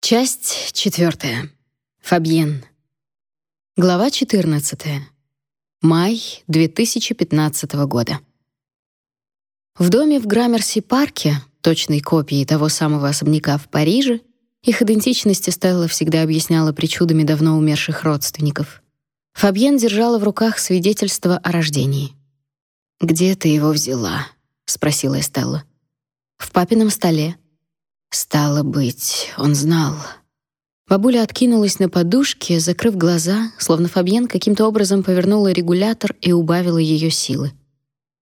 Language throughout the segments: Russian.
Часть четвертая. Фабьен. Глава 14. Май 2015 года. В доме в Граммерси-парке, точной копии того самого особняка в Париже, их идентичность Стелла всегда объясняла причудами давно умерших родственников. Фабьен держала в руках свидетельство о рождении. «Где ты его взяла?» — спросила Стелла. «В папином столе», Стало быть, он знал. Бабуля откинулась на подушке, закрыв глаза, словно Фабьен каким-то образом повернула регулятор и убавила ее силы.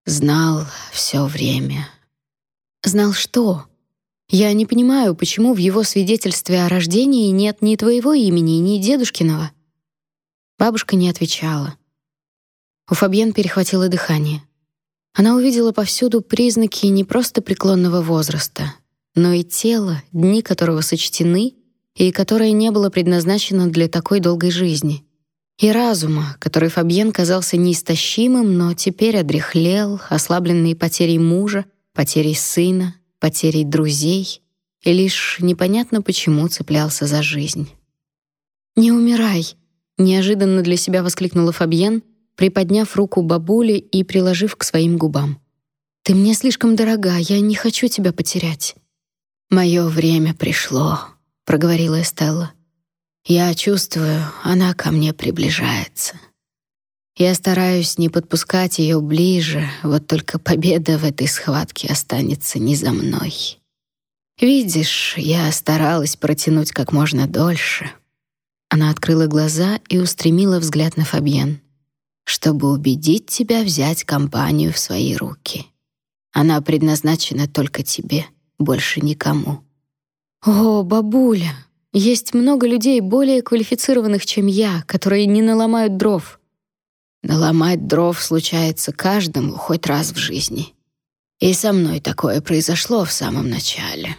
Знал все время. Знал что? Я не понимаю, почему в его свидетельстве о рождении нет ни твоего имени, ни дедушкиного. Бабушка не отвечала. У Фабьен перехватило дыхание. Она увидела повсюду признаки не просто преклонного возраста, но и тело, дни которого сочтены и которое не было предназначено для такой долгой жизни. И разума, который Фабьен казался неистощимым, но теперь одряхлел, ослабленный потерей мужа, потерей сына, потерей друзей, и лишь непонятно почему цеплялся за жизнь. «Не умирай!» — неожиданно для себя воскликнула Фабьен, приподняв руку бабули и приложив к своим губам. «Ты мне слишком дорога, я не хочу тебя потерять». Мое время пришло, проговорила Стелла. Я чувствую, она ко мне приближается. Я стараюсь не подпускать ее ближе, вот только победа в этой схватке останется не за мной. Видишь, я старалась протянуть как можно дольше. Она открыла глаза и устремила взгляд на Фабьен, чтобы убедить тебя взять компанию в свои руки. Она предназначена только тебе больше никому. О, бабуля, есть много людей более квалифицированных, чем я, которые не наломают дров. Наломать дров случается каждому хоть раз в жизни. И со мной такое произошло в самом начале.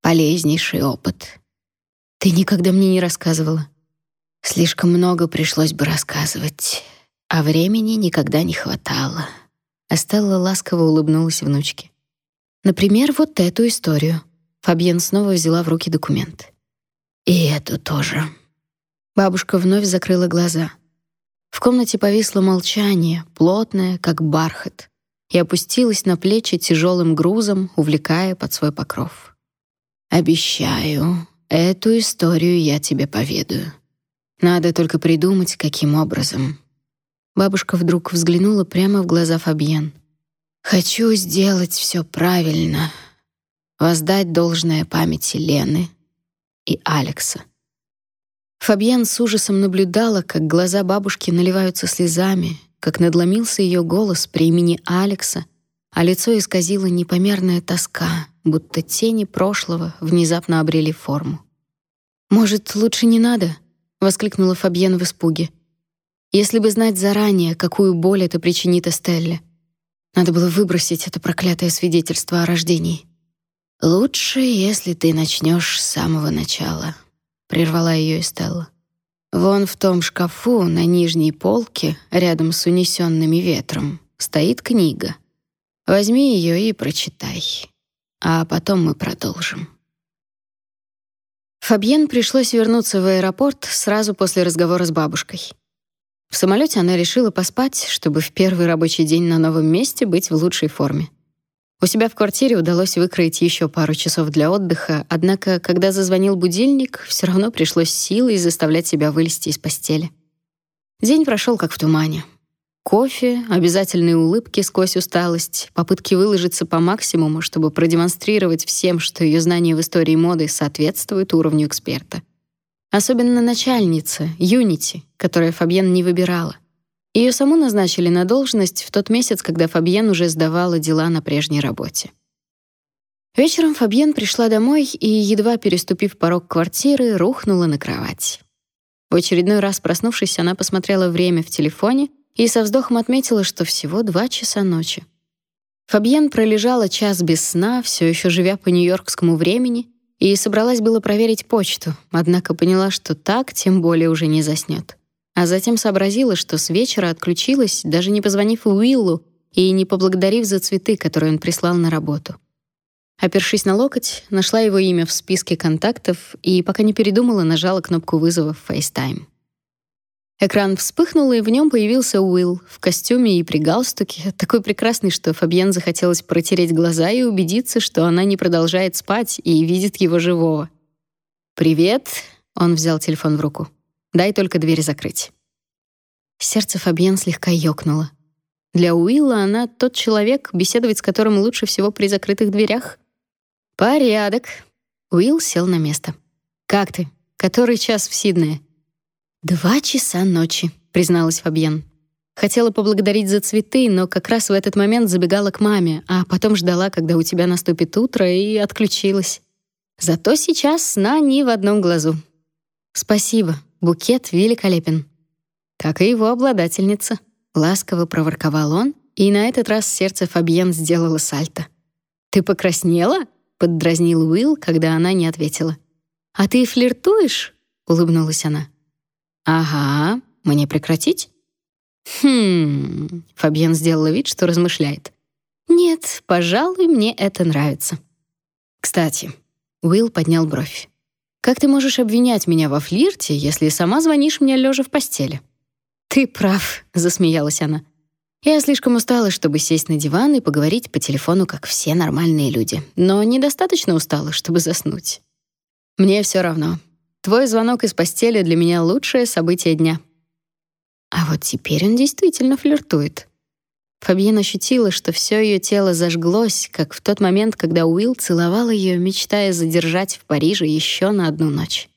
Полезнейший опыт. Ты никогда мне не рассказывала. Слишком много пришлось бы рассказывать, а времени никогда не хватало. Астелла ласково улыбнулась внучке. Например, вот эту историю. Фабьен снова взяла в руки документ. И эту тоже. Бабушка вновь закрыла глаза. В комнате повисло молчание, плотное, как бархат, и опустилось на плечи тяжелым грузом, увлекая под свой покров. Обещаю, эту историю я тебе поведаю. Надо только придумать, каким образом. Бабушка вдруг взглянула прямо в глаза Фабьен. Хочу сделать все правильно, воздать должное памяти Лены и Алекса. Фабьен с ужасом наблюдала, как глаза бабушки наливаются слезами, как надломился ее голос при имени Алекса, а лицо исказило непомерная тоска, будто тени прошлого внезапно обрели форму. «Может, лучше не надо?» — воскликнула Фабьен в испуге. «Если бы знать заранее, какую боль это причинит Эстелле». Надо было выбросить это проклятое свидетельство о рождении. Лучше, если ты начнешь с самого начала, прервала ее Эстелла. Вон в том шкафу на нижней полке, рядом с унесенными ветром, стоит книга. Возьми ее и прочитай. А потом мы продолжим. Фабьен пришлось вернуться в аэропорт сразу после разговора с бабушкой. В самолете она решила поспать, чтобы в первый рабочий день на новом месте быть в лучшей форме. У себя в квартире удалось выкроить еще пару часов для отдыха, однако, когда зазвонил будильник, все равно пришлось силой заставлять себя вылезти из постели. День прошел как в тумане. Кофе, обязательные улыбки сквозь усталость, попытки выложиться по максимуму, чтобы продемонстрировать всем, что ее знания в истории моды соответствуют уровню эксперта. Особенно начальница, Юнити, которая Фабьен не выбирала. Ее саму назначили на должность в тот месяц, когда Фабьен уже сдавала дела на прежней работе. Вечером Фабьен пришла домой и, едва переступив порог квартиры, рухнула на кровать. В очередной раз проснувшись, она посмотрела время в телефоне и со вздохом отметила, что всего два часа ночи. Фабьен пролежала час без сна, все еще живя по нью-йоркскому времени, и собралась было проверить почту, однако поняла, что так тем более уже не заснёт. А затем сообразила, что с вечера отключилась, даже не позвонив Уиллу и не поблагодарив за цветы, которые он прислал на работу. Опершись на локоть, нашла его имя в списке контактов и, пока не передумала, нажала кнопку вызова в FaceTime. Экран вспыхнул, и в нем появился Уилл в костюме и при галстуке, такой прекрасный, что Фабьен захотелось протереть глаза и убедиться, что она не продолжает спать и видит его живого. «Привет», — он взял телефон в руку. «Дай только дверь закрыть». Сердце Фабьен слегка ёкнуло. Для Уилла она тот человек, беседовать с которым лучше всего при закрытых дверях. «Порядок». Уилл сел на место. «Как ты? Который час в Сиднее?» «Два часа ночи», — призналась Фабьен. Хотела поблагодарить за цветы, но как раз в этот момент забегала к маме, а потом ждала, когда у тебя наступит утро, и отключилась. Зато сейчас сна ни в одном глазу. Спасибо, букет великолепен. Как и его обладательница. Ласково проворковал он, и на этот раз сердце Фабьен сделало сальто. «Ты покраснела?» — поддразнил Уилл, когда она не ответила. «А ты флиртуешь?» — улыбнулась она. Ага, мне прекратить? Хм. Фабьен сделала вид, что размышляет. Нет, пожалуй, мне это нравится. Кстати, Уилл поднял бровь. Как ты можешь обвинять меня во флирте, если сама звонишь мне лежа в постели? Ты прав, засмеялась она. Я слишком устала, чтобы сесть на диван и поговорить по телефону, как все нормальные люди, но недостаточно устала, чтобы заснуть. Мне все равно. Твой звонок из постели для меня лучшее событие дня. А вот теперь он действительно флиртует. Фабьен ощутила, что все ее тело зажглось, как в тот момент, когда Уилл целовал ее, мечтая задержать в Париже еще на одну ночь.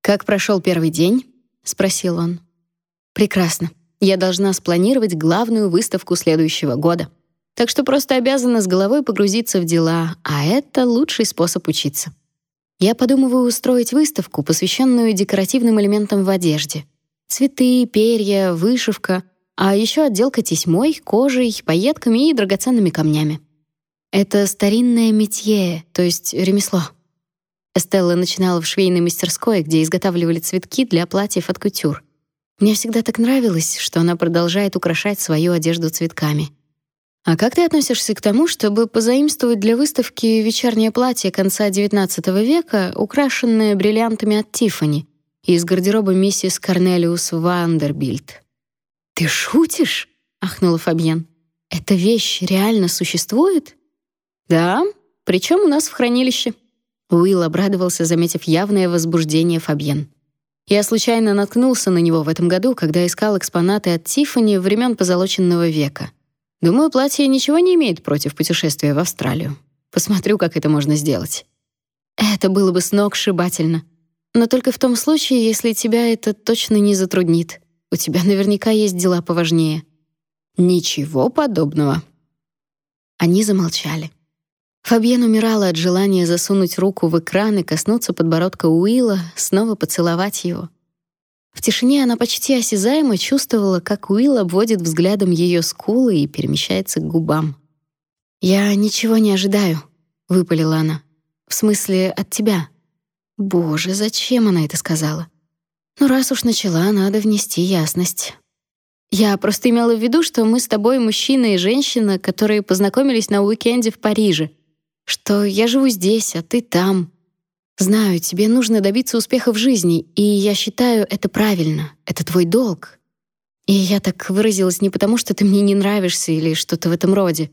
«Как прошел первый день?» — спросил он. «Прекрасно. Я должна спланировать главную выставку следующего года. Так что просто обязана с головой погрузиться в дела, а это лучший способ учиться». Я подумываю устроить выставку, посвященную декоративным элементам в одежде. Цветы, перья, вышивка, а еще отделка тесьмой, кожей, пайетками и драгоценными камнями. Это старинное метье, то есть ремесло. Эстелла начинала в швейной мастерской, где изготавливали цветки для платьев от кутюр. Мне всегда так нравилось, что она продолжает украшать свою одежду цветками. А как ты относишься к тому, чтобы позаимствовать для выставки вечернее платье конца XIX века, украшенное бриллиантами от Тиффани, из гардероба миссис Корнелиус Вандербильд? Ты шутишь? ахнула Фабьен. Эта вещь реально существует? Да, причем у нас в хранилище. Уилл обрадовался, заметив явное возбуждение Фабьен. Я случайно наткнулся на него в этом году, когда искал экспонаты от Тиффани времен позолоченного века. Думаю, платье ничего не имеет против путешествия в Австралию. Посмотрю, как это можно сделать. Это было бы сногсшибательно. Но только в том случае, если тебя это точно не затруднит. У тебя наверняка есть дела поважнее. Ничего подобного. Они замолчали. Фабьен умирала от желания засунуть руку в экран и коснуться подбородка Уилла, снова поцеловать его. В тишине она почти осязаемо чувствовала, как Уилл обводит взглядом ее скулы и перемещается к губам. «Я ничего не ожидаю», — выпалила она. «В смысле, от тебя». Боже, зачем она это сказала? Ну, раз уж начала, надо внести ясность. Я просто имела в виду, что мы с тобой мужчина и женщина, которые познакомились на уикенде в Париже. Что я живу здесь, а ты там. Знаю, тебе нужно добиться успеха в жизни, и я считаю это правильно. Это твой долг. И я так выразилась не потому, что ты мне не нравишься или что-то в этом роде.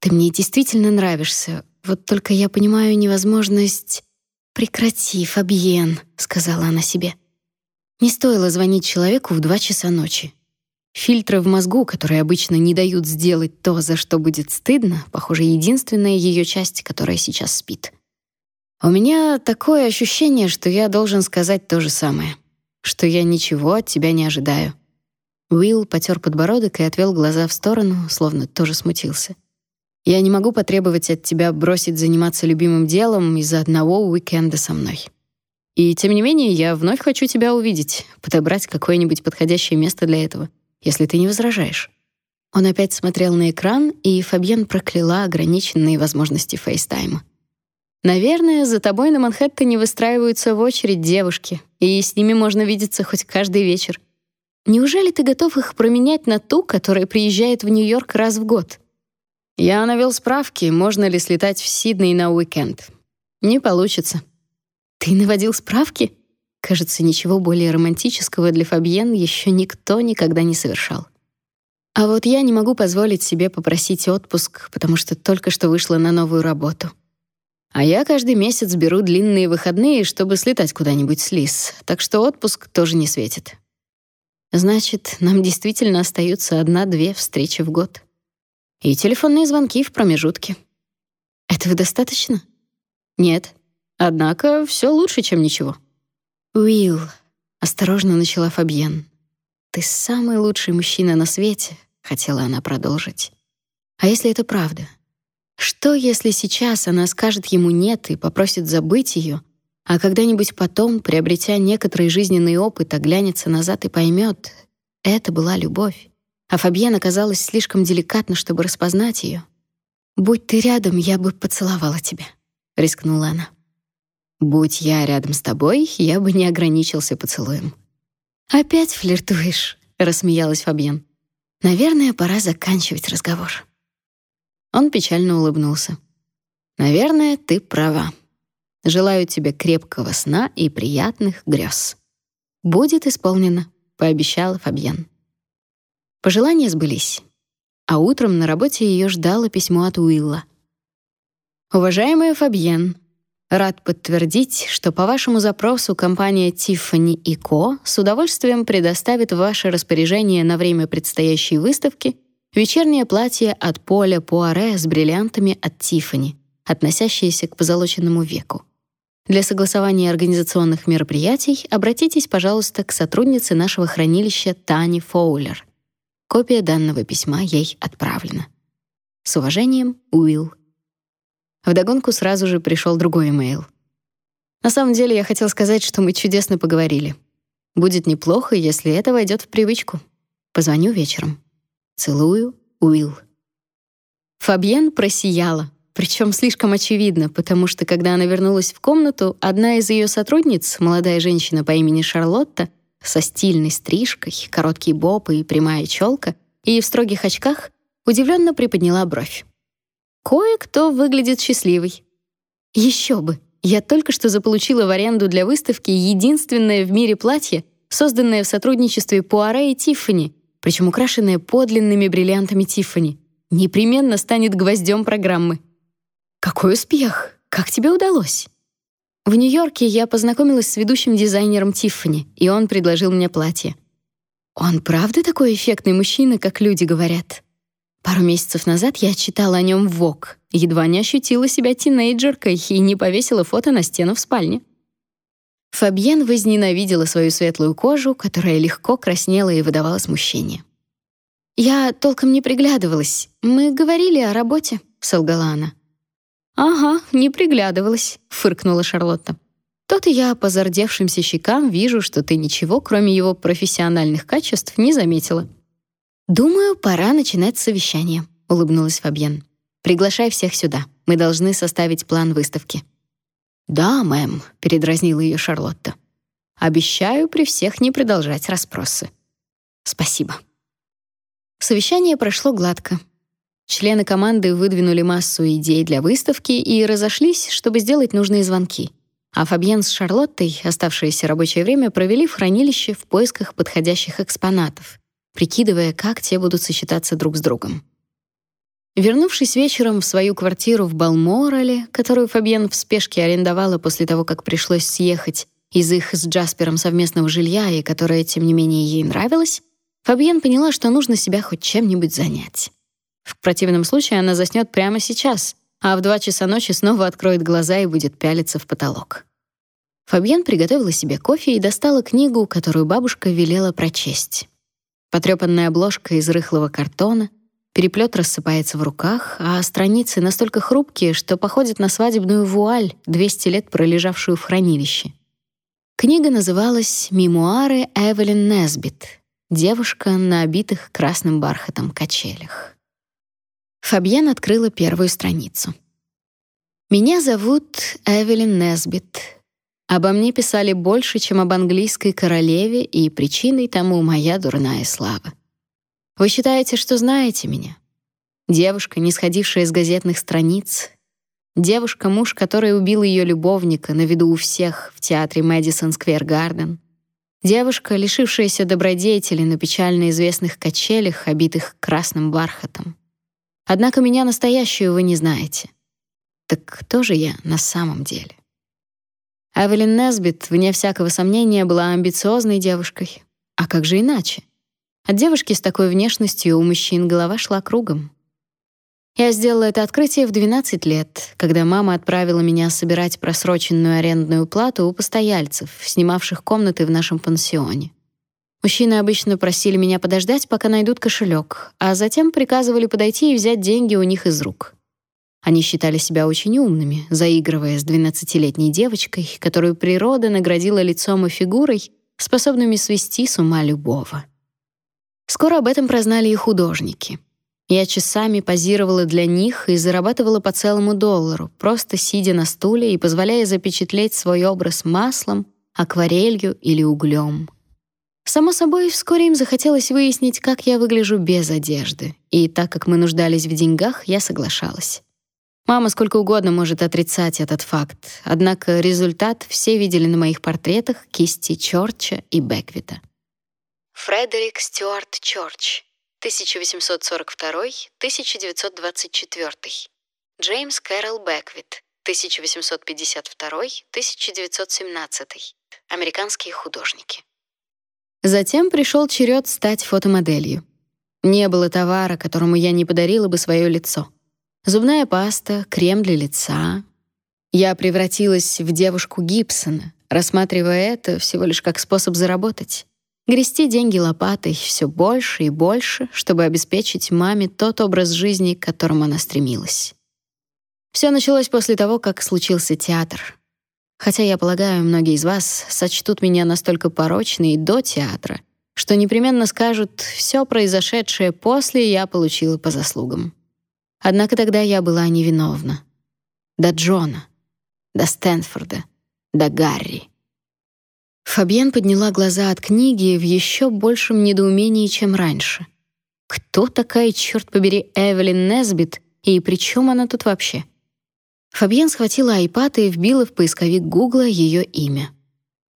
Ты мне действительно нравишься. Вот только я понимаю невозможность Прекрати, Фабиен, сказала она себе. Не стоило звонить человеку в два часа ночи. Фильтры в мозгу, которые обычно не дают сделать то, за что будет стыдно, похоже, единственная ее часть, которая сейчас спит. У меня такое ощущение, что я должен сказать то же самое, что я ничего от тебя не ожидаю. Уилл потер подбородок и отвел глаза в сторону, словно тоже смутился. Я не могу потребовать от тебя бросить заниматься любимым делом из-за одного уикенда со мной. И тем не менее, я вновь хочу тебя увидеть, подобрать какое-нибудь подходящее место для этого, если ты не возражаешь. Он опять смотрел на экран, и Фабьен прокляла ограниченные возможности фейстайма. Наверное, за тобой на Манхэттене выстраиваются в очередь девушки, и с ними можно видеться хоть каждый вечер. Неужели ты готов их променять на ту, которая приезжает в Нью-Йорк раз в год? Я навел справки, можно ли слетать в Сидней на уикенд. Не получится. Ты наводил справки? Кажется, ничего более романтического для Фабьен еще никто никогда не совершал. А вот я не могу позволить себе попросить отпуск, потому что только что вышла на новую работу. А я каждый месяц беру длинные выходные, чтобы слетать куда-нибудь с Лис, так что отпуск тоже не светит. Значит, нам действительно остаются одна-две встречи в год. И телефонные звонки в промежутке. Этого достаточно? Нет. Однако все лучше, чем ничего. Уилл, осторожно начала Фабьен. Ты самый лучший мужчина на свете, хотела она продолжить. А если это правда? Что, если сейчас она скажет ему «нет» и попросит забыть ее, а когда-нибудь потом, приобретя некоторый жизненный опыт, оглянется назад и поймет — это была любовь, а Фабьен оказалась слишком деликатна, чтобы распознать ее. «Будь ты рядом, я бы поцеловала тебя», — рискнула она. «Будь я рядом с тобой, я бы не ограничился поцелуем». «Опять флиртуешь», — рассмеялась Фабьен. «Наверное, пора заканчивать разговор». Он печально улыбнулся. Наверное, ты права. Желаю тебе крепкого сна и приятных грез. Будет исполнено, пообещала Фабьен. Пожелания сбылись. А утром на работе ее ждало письмо от Уилла. Уважаемая Фабьен, рад подтвердить, что по вашему запросу компания Tiffany Co с удовольствием предоставит в ваше распоряжение на время предстоящей выставки Вечернее платье от Поля Пуаре с бриллиантами от Тиффани, относящееся к позолоченному веку. Для согласования организационных мероприятий обратитесь, пожалуйста, к сотруднице нашего хранилища Тани Фоулер. Копия данного письма ей отправлена. С уважением, Уилл. Вдогонку сразу же пришел другой имейл. На самом деле я хотел сказать, что мы чудесно поговорили. Будет неплохо, если это войдет в привычку. Позвоню вечером. Целую, Уилл. Фабьен просияла, причем слишком очевидно, потому что когда она вернулась в комнату, одна из ее сотрудниц, молодая женщина по имени Шарлотта, со стильной стрижкой, короткий боб и прямая челка, и в строгих очках, удивленно приподняла бровь. Кое-кто выглядит счастливой. Еще бы. Я только что заполучила в аренду для выставки единственное в мире платье, созданное в сотрудничестве Пуаре и Тиффани, причем украшенная подлинными бриллиантами Тиффани, непременно станет гвоздем программы. Какой успех! Как тебе удалось? В Нью-Йорке я познакомилась с ведущим дизайнером Тиффани, и он предложил мне платье. Он правда такой эффектный мужчина, как люди говорят? Пару месяцев назад я читала о нем в Vogue, едва не ощутила себя тинейджеркой и не повесила фото на стену в спальне. Фабьен возненавидела свою светлую кожу, которая легко краснела и выдавала смущение. «Я толком не приглядывалась. Мы говорили о работе», — солгала она. «Ага, не приглядывалась», — фыркнула Шарлотта. «То-то я по зардевшимся щекам вижу, что ты ничего, кроме его профессиональных качеств, не заметила». «Думаю, пора начинать совещание», — улыбнулась Фабьен. «Приглашай всех сюда. Мы должны составить план выставки». «Да, мэм», — передразнила ее Шарлотта. «Обещаю при всех не продолжать расспросы». «Спасибо». Совещание прошло гладко. Члены команды выдвинули массу идей для выставки и разошлись, чтобы сделать нужные звонки. А Фабьен с Шарлоттой оставшееся рабочее время провели в хранилище в поисках подходящих экспонатов, прикидывая, как те будут сочетаться друг с другом. Вернувшись вечером в свою квартиру в Балморале, которую Фабьен в спешке арендовала после того, как пришлось съехать из их с Джаспером совместного жилья и которое, тем не менее, ей нравилось, Фабьен поняла, что нужно себя хоть чем-нибудь занять. В противном случае она заснёт прямо сейчас, а в два часа ночи снова откроет глаза и будет пялиться в потолок. Фабьен приготовила себе кофе и достала книгу, которую бабушка велела прочесть. Потрёпанная обложка из рыхлого картона — Переплет рассыпается в руках, а страницы настолько хрупкие, что походят на свадебную вуаль, 200 лет пролежавшую в хранилище. Книга называлась «Мемуары Эвелин Несбит. Девушка на обитых красным бархатом качелях». Фабьен открыла первую страницу. «Меня зовут Эвелин Несбит. Обо мне писали больше, чем об английской королеве, и причиной тому моя дурная слава. Вы считаете, что знаете меня? девушка, не сходившая с газетных страниц, девушка, муж которой убил ее любовника на виду у всех в театре Мэдисон Сквер Гарден, девушка, лишившаяся добродетели на печально известных качелях, обитых красным бархатом. Однако меня настоящую вы не знаете. Так кто же я на самом деле? Эвелин Несбит, вне всякого сомнения, была амбициозной девушкой. А как же иначе? От девушки с такой внешностью у мужчин голова шла кругом. Я сделала это открытие в 12 лет, когда мама отправила меня собирать просроченную арендную плату у постояльцев, снимавших комнаты в нашем пансионе. Мужчины обычно просили меня подождать, пока найдут кошелек, а затем приказывали подойти и взять деньги у них из рук. Они считали себя очень умными, заигрывая с двенадцатилетней девочкой, которую природа наградила лицом и фигурой, способными свести с ума любого. Скоро об этом прознали и художники. Я часами позировала для них и зарабатывала по целому доллару, просто сидя на стуле и позволяя запечатлеть свой образ маслом, акварелью или углем. Само собой, вскоре им захотелось выяснить, как я выгляжу без одежды, и так как мы нуждались в деньгах, я соглашалась. Мама сколько угодно может отрицать этот факт, однако результат все видели на моих портретах кисти Чорча и Беквита. Фредерик Стюарт Чорч, 1842-1924. Джеймс Кэрролл Беквит, 1852-1917. Американские художники. Затем пришел черед стать фотомоделью. Не было товара, которому я не подарила бы свое лицо. Зубная паста, крем для лица. Я превратилась в девушку Гибсона, рассматривая это всего лишь как способ заработать. Грести деньги лопатой все больше и больше, чтобы обеспечить маме тот образ жизни, к которому она стремилась. Все началось после того, как случился театр. Хотя я полагаю, многие из вас сочтут меня настолько порочной до театра, что непременно скажут, все произошедшее после я получила по заслугам. Однако тогда я была невиновна. До Джона, до Стэнфорда, до Гарри. Фабьен подняла глаза от книги в еще большем недоумении, чем раньше. Кто такая, черт побери, Эвелин Несбит, и при чем она тут вообще? Фабьен схватила айпад и вбила в поисковик Гугла ее имя.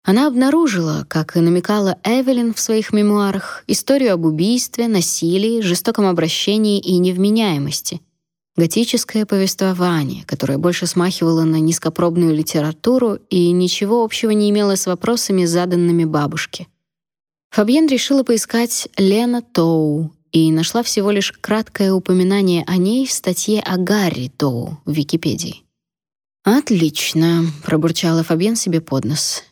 Она обнаружила, как и намекала Эвелин в своих мемуарах, историю об убийстве, насилии, жестоком обращении и невменяемости — готическое повествование, которое больше смахивало на низкопробную литературу и ничего общего не имело с вопросами, заданными бабушке. Фабьен решила поискать Лена Тоу и нашла всего лишь краткое упоминание о ней в статье о Гарри Тоу в Википедии. «Отлично», — пробурчала Фабьен себе под нос.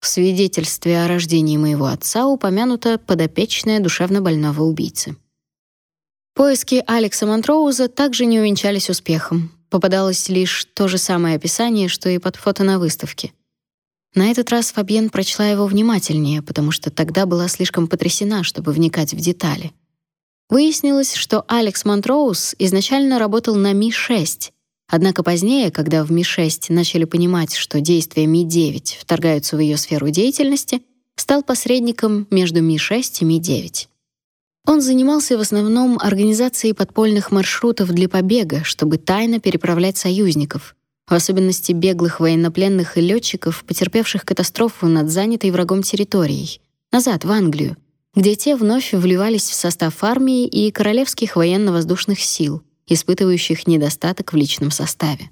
В свидетельстве о рождении моего отца упомянута подопечная душевно больного убийцы. Поиски Алекса Монтроуза также не увенчались успехом. Попадалось лишь то же самое описание, что и под фото на выставке. На этот раз Фабьен прочла его внимательнее, потому что тогда была слишком потрясена, чтобы вникать в детали. Выяснилось, что Алекс Монтроуз изначально работал на Ми-6, однако позднее, когда в Ми-6 начали понимать, что действия Ми-9 вторгаются в ее сферу деятельности, стал посредником между Ми-6 и Ми-9. Он занимался в основном организацией подпольных маршрутов для побега, чтобы тайно переправлять союзников, в особенности беглых военнопленных и летчиков, потерпевших катастрофу над занятой врагом территорией, назад в Англию, где те вновь вливались в состав армии и королевских военно-воздушных сил, испытывающих недостаток в личном составе.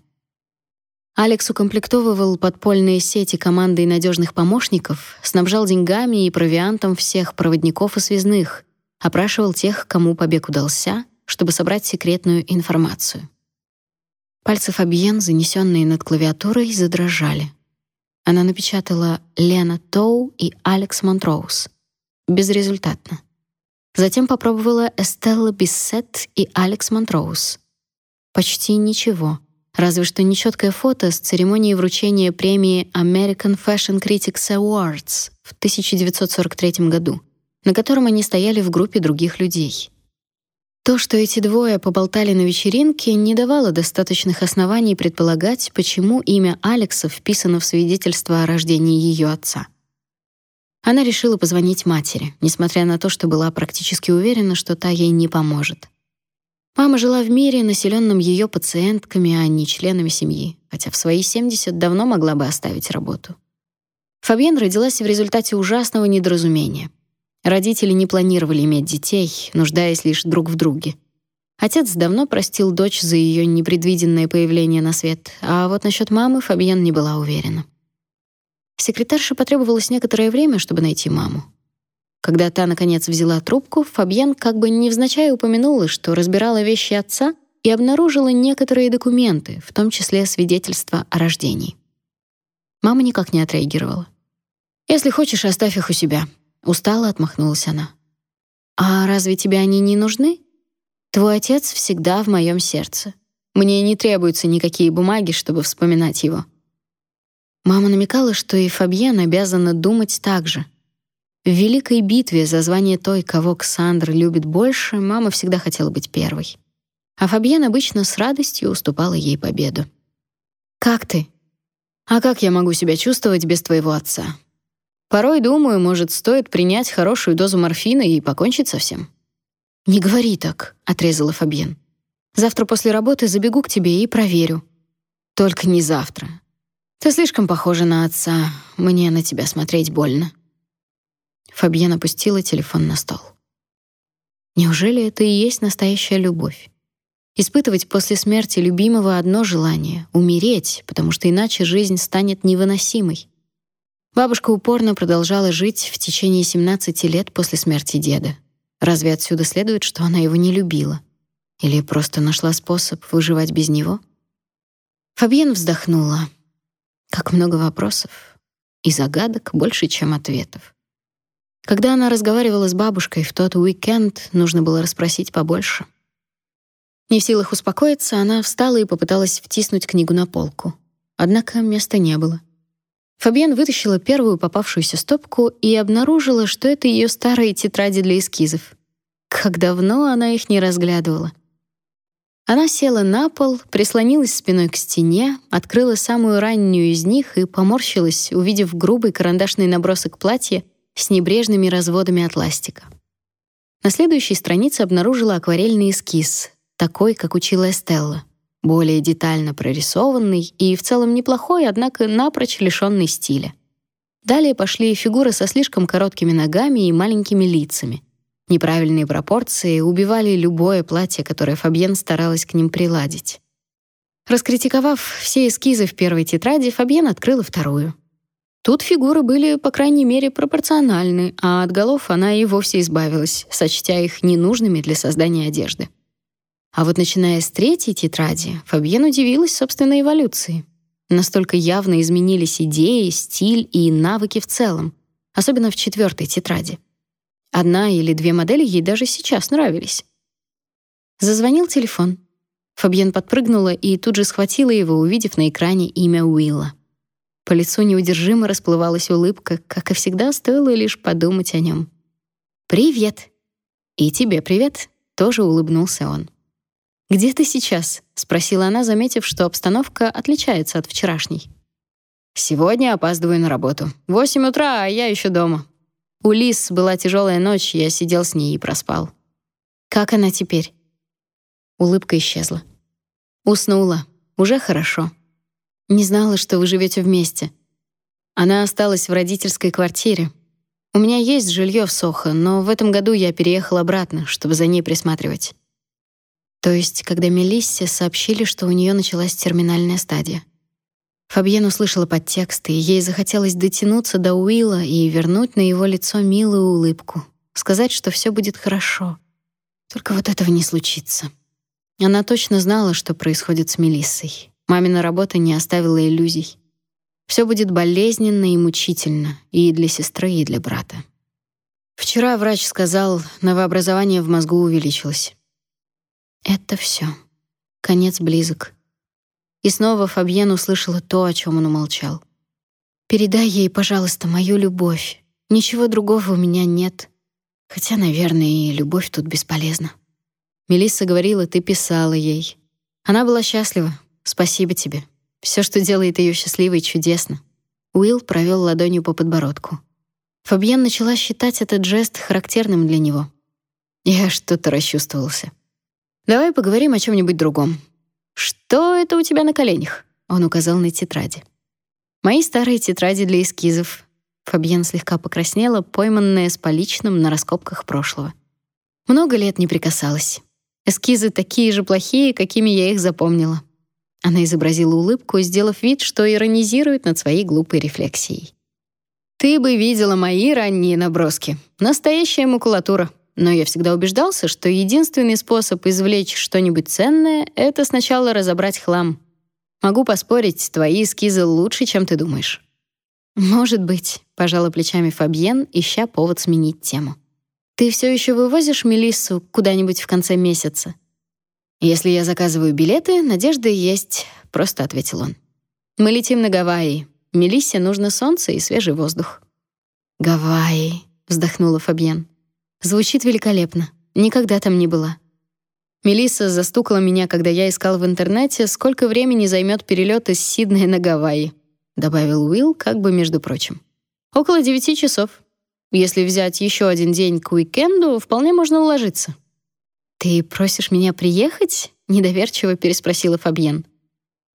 Алекс укомплектовывал подпольные сети командой надежных помощников, снабжал деньгами и провиантом всех проводников и связных, опрашивал тех, кому побег удался, чтобы собрать секретную информацию. Пальцы Фабьен, занесенные над клавиатурой, задрожали. Она напечатала Лена Тоу и Алекс Монтроуз. Безрезультатно. Затем попробовала Эстелла Биссет и Алекс Монтроуз. Почти ничего, разве что нечеткое фото с церемонии вручения премии American Fashion Critics Awards в 1943 году на котором они стояли в группе других людей. То, что эти двое поболтали на вечеринке, не давало достаточных оснований предполагать, почему имя Алекса вписано в свидетельство о рождении ее отца. Она решила позвонить матери, несмотря на то, что была практически уверена, что та ей не поможет. Мама жила в мире, населенном ее пациентками, а не членами семьи, хотя в свои 70 давно могла бы оставить работу. Фабьен родилась в результате ужасного недоразумения. Родители не планировали иметь детей, нуждаясь лишь друг в друге. Отец давно простил дочь за ее непредвиденное появление на свет, а вот насчет мамы Фабьен не была уверена. Секретарше потребовалось некоторое время, чтобы найти маму. Когда та, наконец, взяла трубку, Фабьен как бы невзначай упомянула, что разбирала вещи отца и обнаружила некоторые документы, в том числе свидетельство о рождении. Мама никак не отреагировала. «Если хочешь, оставь их у себя», — устало отмахнулась она. «А разве тебе они не нужны? Твой отец всегда в моем сердце. Мне не требуются никакие бумаги, чтобы вспоминать его». Мама намекала, что и Фабьен обязана думать так же — в великой битве за звание той, кого Ксандр любит больше, мама всегда хотела быть первой. А Фабьен обычно с радостью уступала ей победу. «Как ты?» «А как я могу себя чувствовать без твоего отца?» «Порой думаю, может, стоит принять хорошую дозу морфина и покончить со всем». «Не говори так», — отрезала Фабьен. «Завтра после работы забегу к тебе и проверю». «Только не завтра. Ты слишком похожа на отца. Мне на тебя смотреть больно». Фабьен опустила телефон на стол. Неужели это и есть настоящая любовь? Испытывать после смерти любимого одно желание — умереть, потому что иначе жизнь станет невыносимой. Бабушка упорно продолжала жить в течение 17 лет после смерти деда. Разве отсюда следует, что она его не любила? Или просто нашла способ выживать без него? Фабьен вздохнула. Как много вопросов и загадок больше, чем ответов. Когда она разговаривала с бабушкой в тот уикенд, нужно было расспросить побольше. Не в силах успокоиться, она встала и попыталась втиснуть книгу на полку. Однако места не было. Фабиан вытащила первую попавшуюся стопку и обнаружила, что это ее старые тетради для эскизов. Как давно она их не разглядывала. Она села на пол, прислонилась спиной к стене, открыла самую раннюю из них и поморщилась, увидев грубый карандашный набросок платья с небрежными разводами от ластика. На следующей странице обнаружила акварельный эскиз, такой, как учила Эстелла, более детально прорисованный и в целом неплохой, однако напрочь лишённый стиля. Далее пошли фигуры со слишком короткими ногами и маленькими лицами. Неправильные пропорции убивали любое платье, которое Фабьен старалась к ним приладить. Раскритиковав все эскизы в первой тетради, Фабьен открыла вторую — Тут фигуры были, по крайней мере, пропорциональны, а от голов она и вовсе избавилась, сочтя их ненужными для создания одежды. А вот начиная с третьей тетради, Фабьен удивилась собственной эволюции. Настолько явно изменились идеи, стиль и навыки в целом, особенно в четвертой тетради. Одна или две модели ей даже сейчас нравились. Зазвонил телефон. Фабьен подпрыгнула и тут же схватила его, увидев на экране имя Уилла. По лицу неудержимо расплывалась улыбка, как и всегда, стоило лишь подумать о нем. «Привет!» «И тебе привет!» — тоже улыбнулся он. «Где ты сейчас?» — спросила она, заметив, что обстановка отличается от вчерашней. «Сегодня опаздываю на работу. Восемь утра, а я еще дома. У Лис была тяжелая ночь, я сидел с ней и проспал. Как она теперь?» Улыбка исчезла. «Уснула. Уже хорошо. Не знала, что вы живете вместе. Она осталась в родительской квартире. У меня есть жилье в Сохо, но в этом году я переехал обратно, чтобы за ней присматривать. То есть, когда Мелиссе сообщили, что у нее началась терминальная стадия. Фабьен услышала подтекст, и ей захотелось дотянуться до Уилла и вернуть на его лицо милую улыбку, сказать, что все будет хорошо. Только вот этого не случится. Она точно знала, что происходит с Мелиссой. Мамина работа не оставила иллюзий. Все будет болезненно и мучительно и для сестры, и для брата. Вчера врач сказал, новообразование в мозгу увеличилось. Это все. Конец близок. И снова Фабьен услышала то, о чем он умолчал. Передай ей, пожалуйста, мою любовь. Ничего другого у меня нет. Хотя, наверное, и любовь тут бесполезна. Мелисса говорила, ты писала ей. Она была счастлива, Спасибо тебе. Все, что делает ее счастливой, чудесно. Уилл провел ладонью по подбородку. Фабьен начала считать этот жест характерным для него. Я что-то расчувствовался. Давай поговорим о чем нибудь другом. Что это у тебя на коленях? Он указал на тетради. Мои старые тетради для эскизов. Фабьен слегка покраснела, пойманная с поличным на раскопках прошлого. Много лет не прикасалась. Эскизы такие же плохие, какими я их запомнила. Она изобразила улыбку, сделав вид, что иронизирует над своей глупой рефлексией. Ты бы видела мои ранние наброски. Настоящая макулатура. Но я всегда убеждался, что единственный способ извлечь что-нибудь ценное — это сначала разобрать хлам. Могу поспорить, твои эскизы лучше, чем ты думаешь. Может быть, пожала плечами Фабьен, ища повод сменить тему. Ты все еще вывозишь Мелиссу куда-нибудь в конце месяца? Если я заказываю билеты, надежда есть, просто ответил он. Мы летим на Гавайи. Мелиссе нужно солнце и свежий воздух. Гавайи, вздохнула Фабьен. Звучит великолепно. Никогда там не была. Мелисса застукала меня, когда я искал в интернете, сколько времени займет перелет из Сиднея на Гавайи, добавил Уилл, как бы между прочим. Около девяти часов. Если взять еще один день к уикенду, вполне можно уложиться. Ты просишь меня приехать? недоверчиво переспросила Фабьен.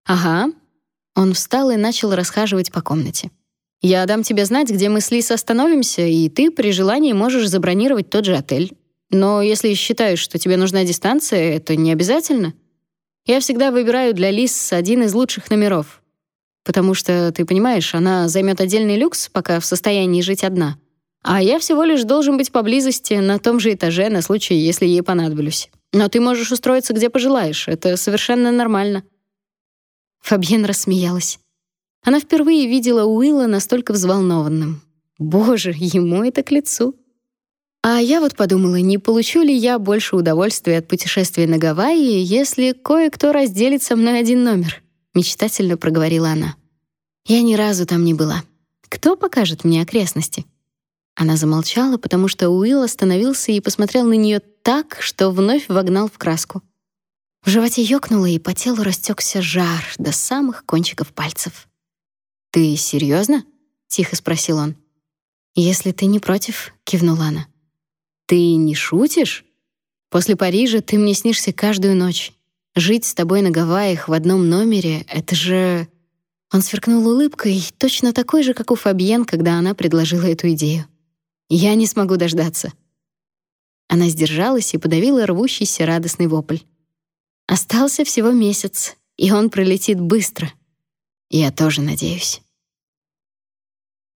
Ага. Он встал и начал расхаживать по комнате. Я дам тебе знать, где мы с Лис остановимся, и ты при желании можешь забронировать тот же отель. Но если считаешь, что тебе нужна дистанция, это не обязательно. Я всегда выбираю для Лис один из лучших номеров. Потому что, ты понимаешь, она займет отдельный люкс, пока в состоянии жить одна. А я всего лишь должен быть поблизости на том же этаже на случай, если ей понадоблюсь. Но ты можешь устроиться где пожелаешь. Это совершенно нормально. Фабьен рассмеялась. Она впервые видела Уилла настолько взволнованным. Боже, ему это к лицу. А я вот подумала, не получу ли я больше удовольствия от путешествия на Гавайи, если кое-кто разделит со мной один номер, мечтательно проговорила она. Я ни разу там не была. Кто покажет мне окрестности? Она замолчала, потому что Уилл остановился и посмотрел на нее так, что вновь вогнал в краску. В животе ёкнуло, и по телу растекся жар до самых кончиков пальцев. «Ты серьезно? тихо спросил он. «Если ты не против», — кивнула она. «Ты не шутишь? После Парижа ты мне снишься каждую ночь. Жить с тобой на Гавайях в одном номере — это же...» Он сверкнул улыбкой, точно такой же, как у Фабьен, когда она предложила эту идею. «Я не смогу дождаться». Она сдержалась и подавила рвущийся радостный вопль. Остался всего месяц, и он пролетит быстро. Я тоже надеюсь.